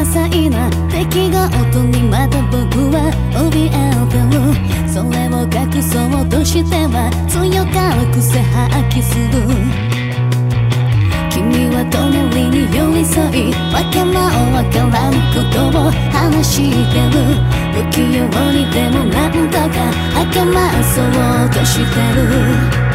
ことない些細な出来事にまた僕は怯えてる。それを隠そうとしては強がくせ発揮する。君は隣に寄り添いわけもわからぬことを話してる。不器用にでもなんとか励まそうとしてる。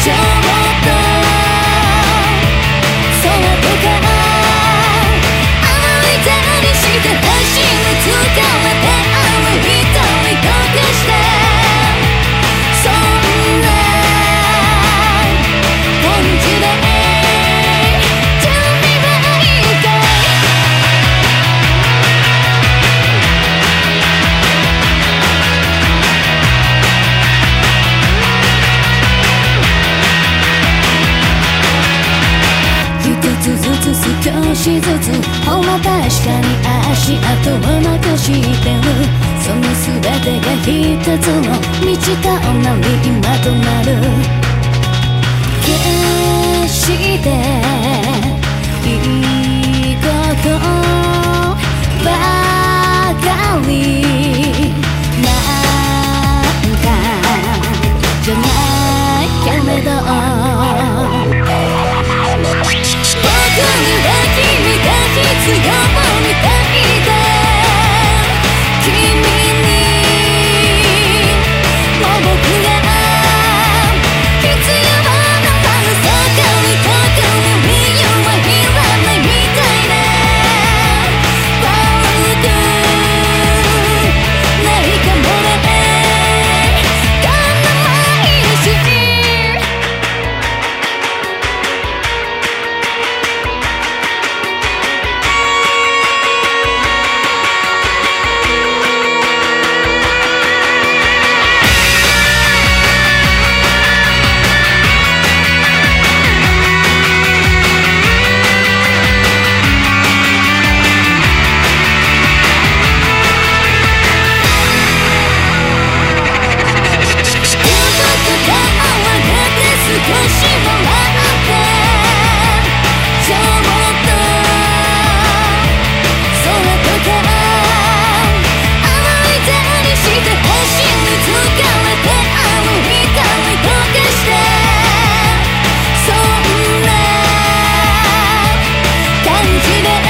少しずつほんま確かに足跡を残してる。その全てが一つの道となり今となる。決していいきで